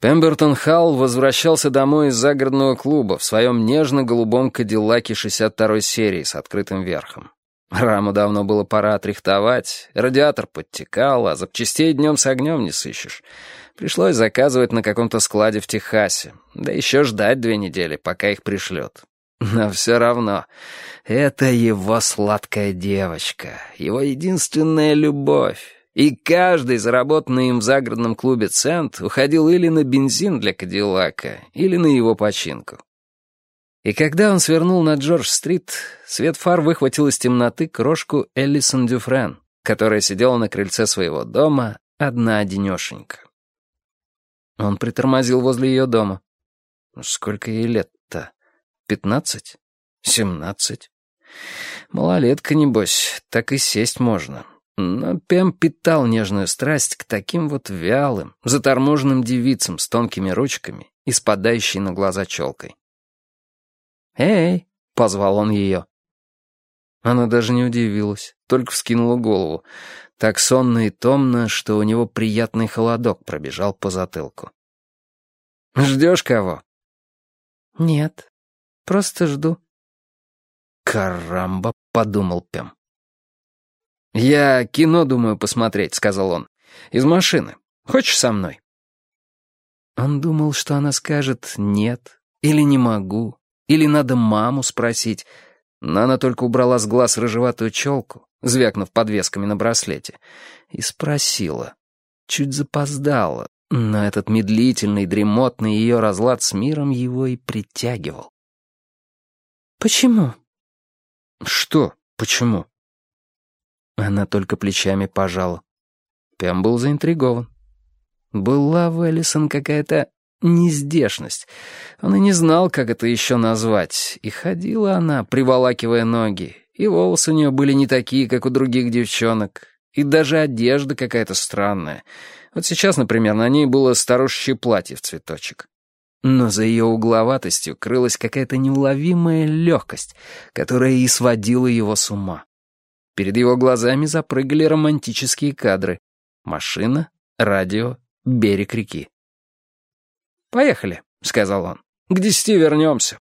Пембертон Халл возвращался домой из загородного клуба в своем нежно-голубом кадиллаке 62-й серии с открытым верхом. Раму давно было пора отрихтовать, радиатор подтекал, а запчастей днем с огнем не сыщешь. Пришлось заказывать на каком-то складе в Техасе, да еще ждать две недели, пока их пришлет. Но все равно, это его сладкая девочка, его единственная любовь. И каждый заработанный им в загородном клубе цент уходил или на бензин для Кадиллака, или на его починку. И когда он свернул на Джордж-стрит, свет фар выхватил из темноты крошку Эллисон Дюфрен, которая сидела на крыльце своего дома, одна-одинешенька. Он притормозил возле ее дома. Сколько ей лет-то? Пятнадцать? Семнадцать? Малолетка, небось, так и сесть можно. Но Пем питал нежную страсть к таким вот вялым, заторможенным девицам с тонкими ручками и спадающей на глаза челкой. «Эй!» — позвал он ее. Она даже не удивилась, только вскинула голову, так сонно и томно, что у него приятный холодок пробежал по затылку. «Ждешь кого?» «Нет, просто жду». «Карамба», — подумал Пем. «Я кино думаю посмотреть», — сказал он. «Из машины. Хочешь со мной?» Он думал, что она скажет «нет» или «не могу», или «надо маму спросить», но она только убрала с глаз рыжеватую челку, звякнув подвесками на браслете, и спросила. Чуть запоздала, но этот медлительный, дремотный ее разлад с миром его и притягивал. «Почему?» «Что «почему»?» Она только плечами пожала. Пем был заинтригован. Была в Эллисон какая-то нездешность. Он и не знал, как это еще назвать. И ходила она, приволакивая ноги. И волосы у нее были не такие, как у других девчонок. И даже одежда какая-то странная. Вот сейчас, например, на ней было старушечье платье в цветочек. Но за ее угловатостью крылась какая-то неуловимая легкость, которая и сводила его с ума. Перед его глазами запрыгали романтические кадры. Машина, радио, берег реки. «Поехали», — сказал он. «К десяти вернемся.